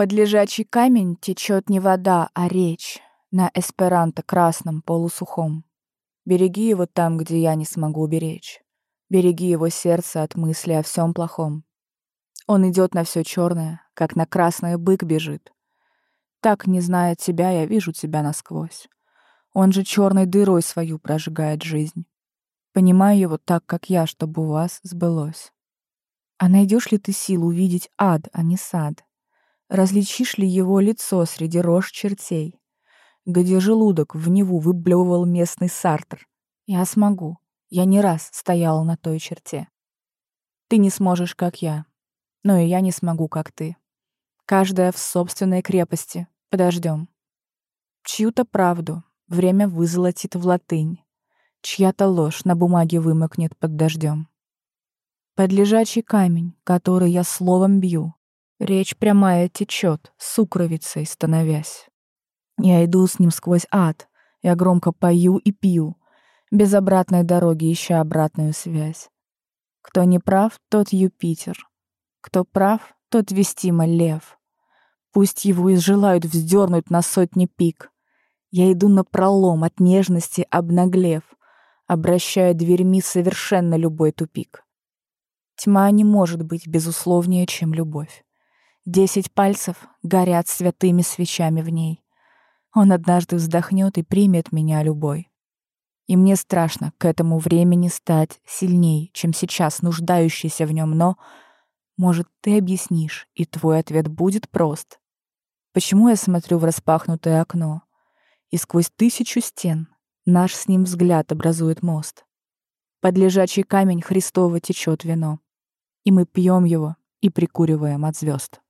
Под лежачий камень течет не вода, а речь на эсперанто красном полусухом. Береги его там, где я не смогу уберечь. Береги его сердце от мысли о всем плохом. Он идет на все черное, как на красное бык бежит. Так, не зная тебя, я вижу тебя насквозь. Он же черной дырой свою прожигает жизнь. Понимаю его так, как я, чтобы у вас сбылось. А найдешь ли ты силу увидеть ад, а не сад? Различишь ли его лицо среди рож чертей? Где желудок в Неву выблевывал местный сартр? Я смогу. Я не раз стояла на той черте. Ты не сможешь, как я. Но и я не смогу, как ты. Каждая в собственной крепости. Подождем. Чью-то правду время вызолотит в латынь. Чья-то ложь на бумаге вымокнет под дождем. Под лежачий камень, который я словом бью, Речь прямая течет, сукровицей становясь. Я иду с ним сквозь ад, я громко пою и пью, без обратной дороги ища обратную связь. Кто не прав, тот Юпитер. Кто прав, тот вестимо лев. Пусть его изжелают вздернуть на сотни пик. Я иду на пролом от нежности обнаглев, обращая дверьми совершенно любой тупик. Тьма не может быть безусловнее, чем любовь. Десять пальцев горят святыми свечами в ней. Он однажды вздохнет и примет меня любой. И мне страшно к этому времени стать сильней, чем сейчас нуждающийся в нем, но, может, ты объяснишь, и твой ответ будет прост. Почему я смотрю в распахнутое окно, и сквозь тысячу стен наш с ним взгляд образует мост? Под лежачий камень Христово течет вино, и мы пьем его и прикуриваем от звезд.